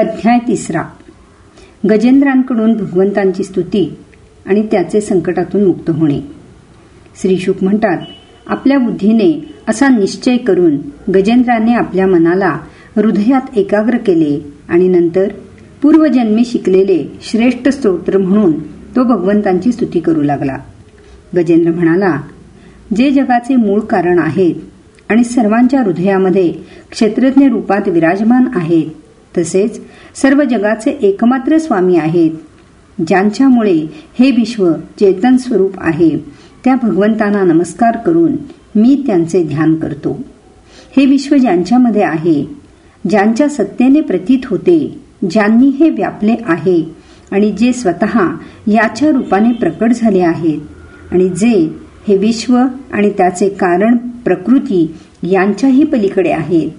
अध्याय तिसरा. गजेंद्रांकडून भगवंतांची स्तुती आणि त्याचे संकटातून मुक्त होणे. श्रीशुक म्हणतात आपल्या बुद्धीने असा निश्चय करून गजेंद्राने आपल्या मनाला हृदयात एकाग्र केले आणि नंतर पूर्वजन्मी शिकलेले श्रेष्ठ स्तोत्र म्हणून तो भगवंतांची स्तुती करू लागला. गजेंद्र म्हणाला जे जगाचे मूळ कारण आहेत आणि सर्वांच्या हृदयामध्ये क्षेत्रज्ञ रूपात विराजमान आहेत तसेच सर्व जगाचे एकमात्र स्वामी आहेत. ज्यांच्यामुळे हे विश्व चेतन स्वरूप आहे त्या भगवंतांना नमस्कार करून मी त्यांचे ध्यान करतो. हे विश्व ज्यांच्यामध्ये आहे ज्यांच्या सत्तेने प्रतीत होते ज्यांनी हे व्यापले आहे आणि जे स्वतः याच्या रूपाने प्रकट झाले आहेत आणि जे हे विश्व आणि त्याचे कारण प्रकृती यांच्याही पलीकडे आहेत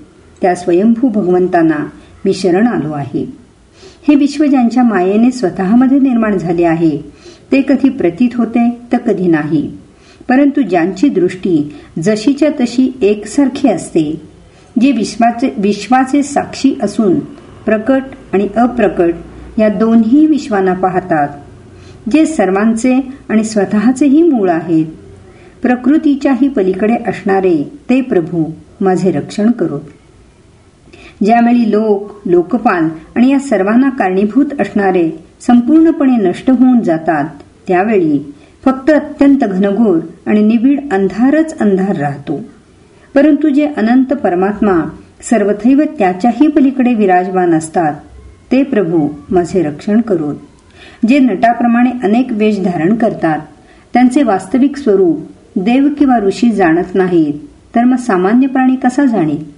त्या स्वयंभू भगवंतांना मी शरण आलो आहे. हे विश्व ज्यांच्या मायेने स्वतःमध्ये निर्माण झाले आहे ते कधी प्रतीत होते तर कधी नाही. परंतु ज्यांची दृष्टी जशीच्या तशी एकसारखी असते जे विश्वाचे विश्वाचे साक्षी असून प्रकट आणि अप्रकट या दोन्ही विश्वांना पाहतात जे सर्वांचे आणि स्वतःचेही मूळ आहेत. प्रकृतीच्याही पलीकडे असणारे ते प्रभू माझे रक्षण करोत. ज्यावेळी लोक लोकपाल आणि या सर्वांना कारणीभूत असणारे संपूर्णपणे नष्ट होऊन जातात त्यावेळी फक्त अत्यंत घनघोर आणि निबिड अंधारच अंधार राहतो. परंतु जे अनंत परमात्मा सर्वथैव त्याच्याही पलीकडे विराजमान असतात ते प्रभू माझे रक्षण करून जे नटाप्रमाणे अनेक वेश धारण करतात त्यांचे वास्तविक स्वरूप देव किंवा ऋषी जाणत नाहीत तर मग सामान्य प्राणी कसा जाणेल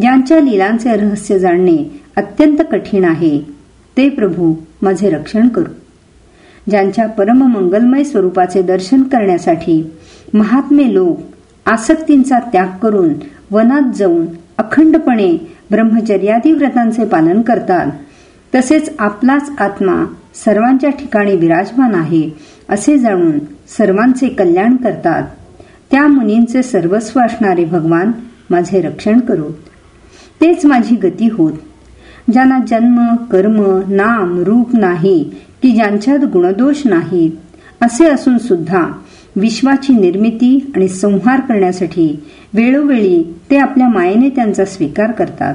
ज्यांच्या लीलांचे रहस्य जाणणे अत्यंत कठीण आहे ते प्रभू माझे रक्षण करू. ज्यांच्या परममंगलमय स्वरूपाचे दर्शन करण्यासाठी महात्मे लोक आसक्तींचा त्याग करून वनात जाऊन अखंडपणे ब्रह्मचर्यादी व्रतांचे पालन करतात तसेच आपलाच आत्मा सर्वांच्या ठिकाणी विराजमान आहे असे जाणून सर्वांचे कल्याण करतात. त्या मुनींचे सर्वस्व असणारे भगवान माझे रक्षण करू. तेच माझी गती होत. ज्यांना जन्म कर्म नाम रूप नाही की ज्यांच्यात गुणदोष नाहीत असे असून सुद्धा विश्वाची निर्मिती आणि संहार करण्यासाठी वेळोवेळी ते आपल्या मायेने त्यांचा स्वीकार करतात.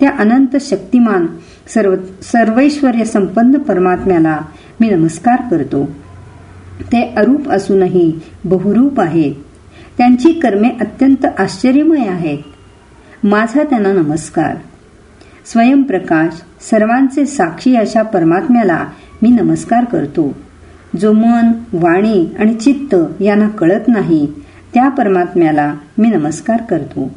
त्या अनंत शक्तिमान सर्व सर्वैश्वर्य संपन्न परमात्म्याला मी नमस्कार करतो. ते अरूप असूनही बहुरूप आहेत. त्यांची कर्मे अत्यंत आश्चर्यमय आहेत. माझा त्यांना नमस्कार. स्वयंप्रकाश सर्वांचे साक्षी अशा परमात्म्याला मी नमस्कार करतो. जो मन वाणी आणि चित्त यांना कळत नाही त्या परमात्म्याला मी नमस्कार करतो.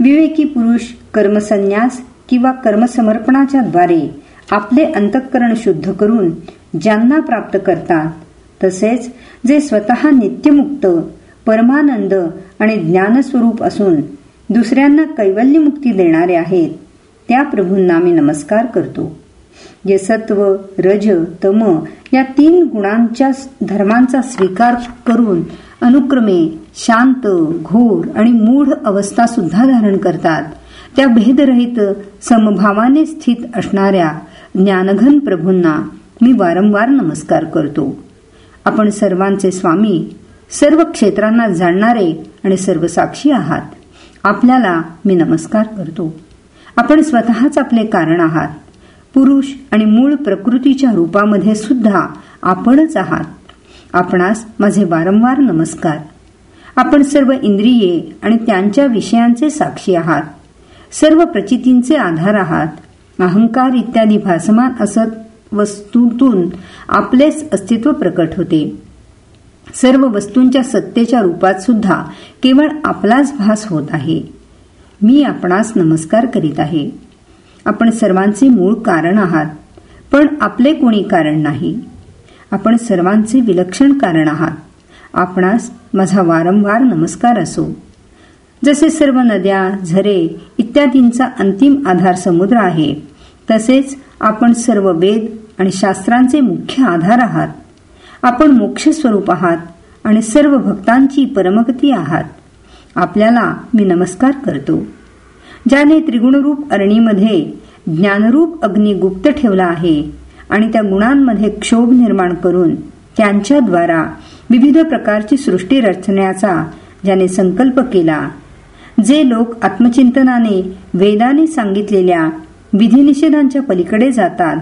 विवेकी पुरुष कर्मसन्यास किंवा कर्मसमर्पणाच्या द्वारे आपले अंतःकरण शुद्ध करून ज्यांना प्राप्त करतात तसेच जे स्वतः नित्यमुक्त परमानंद आणि ज्ञानस्वरूप असून दुसऱ्यांना कैवल्य मुक्ती देणारे आहेत. त्या प्रभूंना मी नमस्कार करतो. जे सत्व रज तम या तीन गुणांच्या धर्मांचा स्वीकार करून अनुक्रमे शांत घोर आणि मूढ अवस्था सुद्धा धारण करतात. त्या भेदरहित समभावाने स्थित असणाऱ्या ज्ञानघन प्रभूंना मी वारंवार नमस्कार करतो. आपण सर्वांचे स्वामी सर्व क्षेत्रांना जाणणारे आणि सर्व साक्षी आहात. आपल्याला मी नमस्कार करतो. आपण स्वतःच आपले कारण आहात. पुरुष आणि मूळ प्रकृतीच्या रूपामध्ये सुद्धा आपणच आहात. आपणास माझे वारंवार नमस्कार. आपण सर्व इंद्रिये आणि त्यांच्या विषयांचे साक्षी आहात. सर्व प्रचितींचे आधार आहात. अहंकार इत्यादी भासमान असत वस्तूतून आपलेच अस्तित्व प्रकट होते. सर्व वस्तूंच्या सत्तेच्या रूपात सुद्धा केवळ आपलाच भास होत आहे. मी आपणास नमस्कार करीत आहे. आपण सर्वांचे मूळ कारण आहात पण आपले कोणी कारण नाही. आपण सर्वांचे विलक्षण कारण आहात. आपणास माझा वारंवार नमस्कार असो. जसे सर्व नद्या झरे इत्यादींचा अंतिम आधार समुद्र आहे तसेच आपण सर्व वेद आणि शास्त्रांचे मुख्य आधार आहात. आपण मोक्ष स्वरूप आहात आणि सर्व भक्तांची परमगती आहात. आपल्याला मी नमस्कार करतो. ज्याने त्रिगुणरूप अरणीमध्ये ज्ञानरूप अग्नी गुप्त ठेवला आहे आणि त्या गुणांमध्ये क्षोभ निर्माण करून त्यांच्याद्वारा विविध प्रकारची सृष्टी रचण्याचा ज्याने संकल्प केला जे लोक आत्मचिंतनाने वेदाने सांगितलेल्या विधिनिषेधांच्या पलीकडे जातात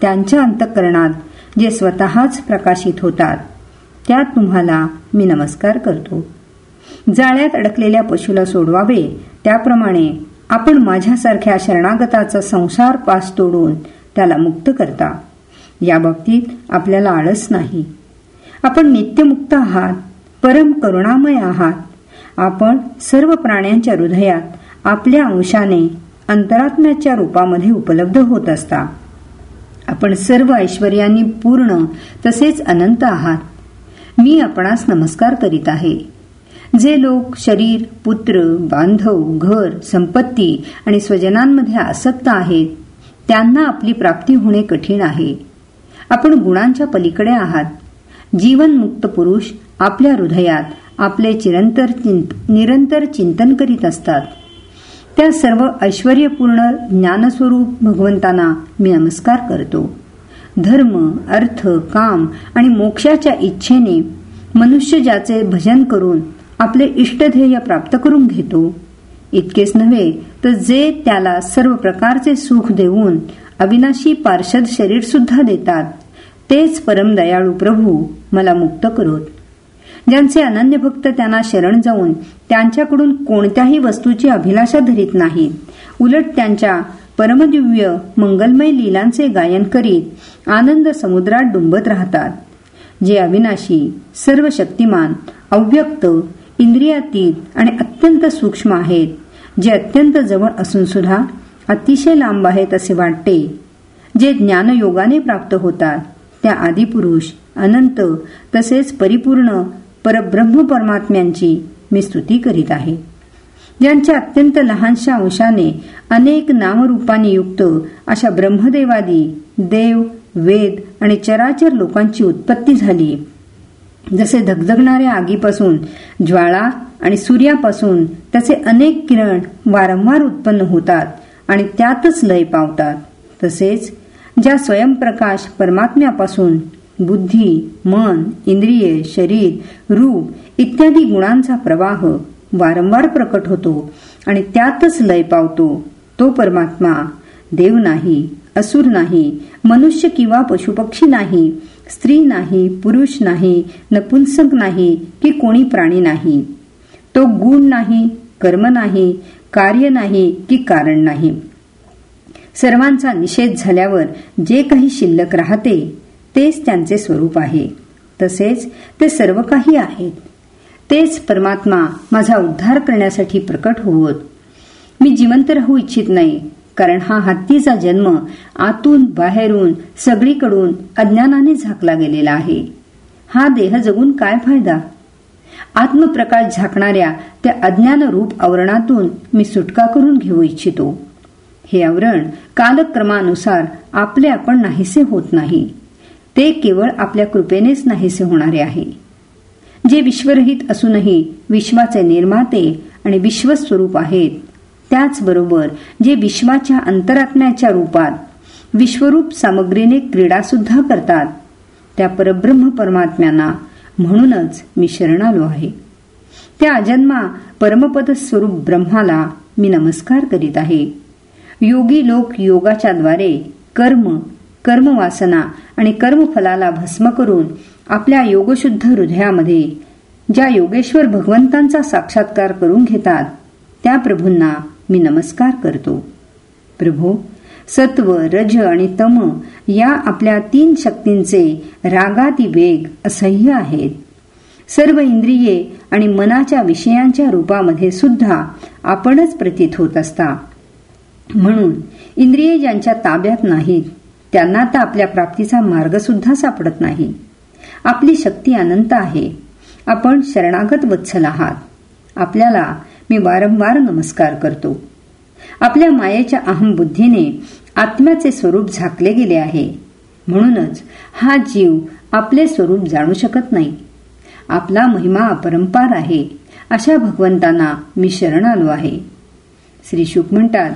त्यांच्या अंतःकरणात जे स्वतःच प्रकाशित होतात त्यात तुम्हाला मी नमस्कार करतो. जाळ्यात अडकलेल्या पशुला सोडवावे त्याप्रमाणे आपण माझ्यासारख्या शरणागताचा संसार पास तोडून त्याला मुक्त करता. या बाबतीत आपल्याला आळस नाही. आपण नित्यमुक्त आहात परम करुणामय आहात. आपण सर्व प्राण्यांच्या हृदयात आपल्या अंशाने अंतरात्म्याच्या रूपामध्ये उपलब्ध होत असता. आपण सर्व ऐश्वर्यांनी पूर्ण तसेच अनंत आहात. मी आपणास नमस्कार करीत आहे. जे लोक शरीर पुत्र बांधव घर संपत्ती आणि स्वजनांमध्ये आसक्त आहेत त्यांना आपली प्राप्ती होणे कठीण आहे. आपण गुणांच्या पलीकडे आहात. जीवनमुक्त पुरुष आपल्या हृदयात आपले चिरंतर चिंत निरंतर चिंतन करीत असतात. त्या सर्व ऐश्वर्यपूर्ण ज्ञानस्वरूप भगवंतांना मी नमस्कार करतो. धर्म अर्थ काम आणि मोक्षाच्या इच्छेने मनुष्य ज्याचे भजन करून आपले इष्टध्येय प्राप्त करून घेतो. इतकेच नव्हे तर जे त्याला सर्व प्रकारचे सुख देऊन अविनाशी पार्षद शरीर सुद्धा देतात तेच परम दयाळू प्रभू मला मुक्त करोत. ज्यांचे अनन्य भक्त त्यांना शरण जाऊन त्यांच्याकडून कोणत्याही वस्तूची अभिलाषा धरीत नाहीत उलट त्यांच्या परमदिव्य मंगलमय लीलांचे गायन करीत आनंद समुद्रात डुंबत राहतात. जे अविनाशी सर्व शक्तिमान अव्यक्त इंद्रियातीत आणि अत्यंत सूक्ष्म आहेत जे अत्यंत जवळ असून सुद्धा अतिशय लांब आहेत असे वाटते. जे ज्ञानयोगाने प्राप्त होतात त्या आदिपुरुष अनंत तसेच परिपूर्ण परब्रह्म परमात्म्यांची मी स्तुती करीत आहे. ज्यांच्या अत्यंत लहानशा अंशाने अनेक नामरूपांनी युक्त अशा ब्रह्मदेवादी देव वेद आणि चराचर लोकांची उत्पत्ती झाली. जसे धगधगणाऱ्या आगीपासून ज्वाळा आणि सूर्यापासून त्याचे अनेक किरण वारंवार उत्पन्न होतात आणि त्यातच लय पावतात. तसेच ज्या स्वयंप्रकाश परमात्म्यापासून बुद्धी मन इंद्रिये शरीर रूप इत्यादी गुणांचा प्रवाह वारंवार प्रकट होतो आणि त्यातच लय पावतो. तो परमात्मा देव नाही असुर नाही मनुष्य किंवा पशुपक्षी नाही स्त्री नाही पुरुष नाही नपुंसक नाही की कोणी प्राणी नाही. तो गुण नाही कर्म नाही कार्य नाही की कारण नाही. सर्वांचा निषेध झाल्यावर जे काही शिल्लक राहते तेच त्यांचे स्वरूप आहे. तसेच ते सर्व काही आहेत तेच परमात्मा माझा उद्धार करण्यासाठी प्रकट होवत. मी जिवंत राहू इच्छित नाही कारण हा हत्तीचा जन्म आतून बाहेरून सगळीकडून अज्ञानाने झाकला गेलेला आहे. हा देह जगून काय फायदा? आत्मप्रकाश झाकणाऱ्या त्या अज्ञान रूप आवरणातून मी सुटका करून घेऊ इच्छितो. हे आवरण कालक्रमानुसार आपले आपण नाहीसे होत नाही. ते केवळ आपल्या कृपेनेच नाहीसे होणारे आहे. जे विश्वरहित असूनही विश्वाचे निर्माते आणि विश्वस्वरूप आहेत त्याचबरोबर जे विश्वाच्या अंतरात्म्याच्या रूपात विश्वरूप सामग्रीने क्रीडा सुद्धा करतात त्या परब्रह्म परमात्म्यांना म्हणूनच मी शरणालो आहे. त्या अजन्मा परमपद स्वरूप ब्रह्माला मी नमस्कार करीत आहे. योगी लोक योगाच्या द्वारे कर्म कर्मवासना आणि कर्मफलाला भस्म करून आपल्या योगशुद्ध हृदयामध्ये ज्या योगेश्वर भगवंतांचा साक्षात्कार करून घेतात त्या प्रभूंना मी नमस्कार करतो. प्रभू सत्व रज आणि तम या आपल्या तीन शक्तींचे रागाती वेग असह्य आहेत. सर्व इंद्रिये आणि मनाच्या विषयांच्या रूपामध्ये सुद्धा आपणच प्रतीत होत असता. म्हणून इंद्रिये ज्यांच्या ताब्यात नाहीत त्यांना तर आपल्या प्राप्तीचा मार्ग सुद्धा सापडत नाही. आपली शक्ती अनंत आहे. आपण शरणागत वत्सल आहात. आपल्याला मी वारंवार नमस्कार करतो. आपल्या मायेच्या अहम बुद्धीने आत्म्याचे स्वरूप झाकले गेले आहे. म्हणूनच हा जीव आपले स्वरूप जाणू शकत नाही. आपला महिमा अपरंपार आहे अशा भगवंतांना मी शरण आलो आहे. श्री शुक म्हणतात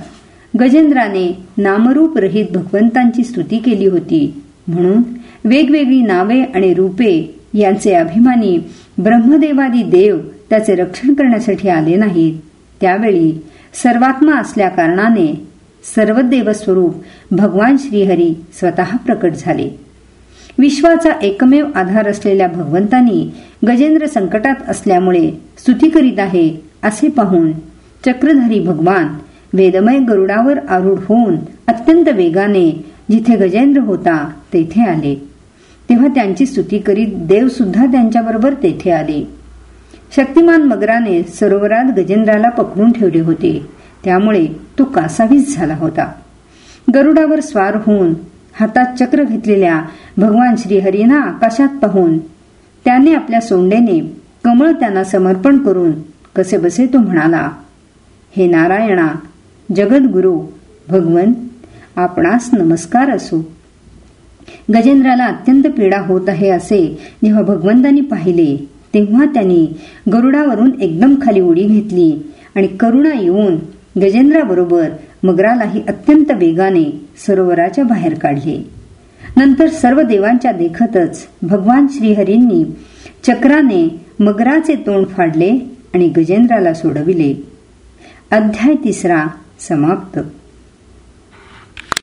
गजेंद्राने नामरूप रहित भगवंतांची स्तुती केली होती. म्हणून वेगवेगळी नावे आणि रूपे यांचे अभिमानी ब्रह्मदेवादी देव त्याचे रक्षण करण्यासाठी आले नाहीत. त्यावेळी सर्वात्मा असल्या कारणाने सर्व देवस्वरूप भगवान श्रीहरी स्वतः प्रकट झाले. विश्वाचा एकमेव आधार असलेल्या भगवंतांनी गजेंद्र संकटात असल्यामुळे स्तुती करीत आहे असे पाहून चक्रधारी भगवान वेदमय गरुडावर आरूढ होऊन अत्यंत वेगाने जिथे गजेंद्र होता तेथे आले. तेव्हा त्यांची स्तुती करीत देव सुद्धा त्यांच्याबरोबर तेथे आले. शक्तिमान मगराने सरोवरात गजेंद्राला पकडून ठेवले होते. त्यामुळे तो कासावीस झाला होता. गरुडावर स्वार होऊन हातात चक्र घेतलेल्या भगवान श्रीहरींना आकाशात पाहून त्याने आपल्या सोंडेने कमळ त्यांना समर्पण करून कसे बसे तो म्हणाला हे नारायणा जगद्गुरु भगवन आपणास नमस्कार असो. गजेंद्राला अत्यंत पीडा होत आहे असे जेव्हा भगवंतांनी पाहिले तेव्हा त्यांनी गरुडावरून एकदम खाली उडी घेतली आणि करुणा येऊन गजेंद्राबरोबर मगरालाही अत्यंत वेगाने सरोवराच्या बाहेर काढले. नंतर सर्व देवांच्या देखतच भगवान श्रीहरींनी चक्राने मगराचे तोंड फाडले आणि गजेंद्राला सोडविले. अध्याय तिसरा. समाप्त.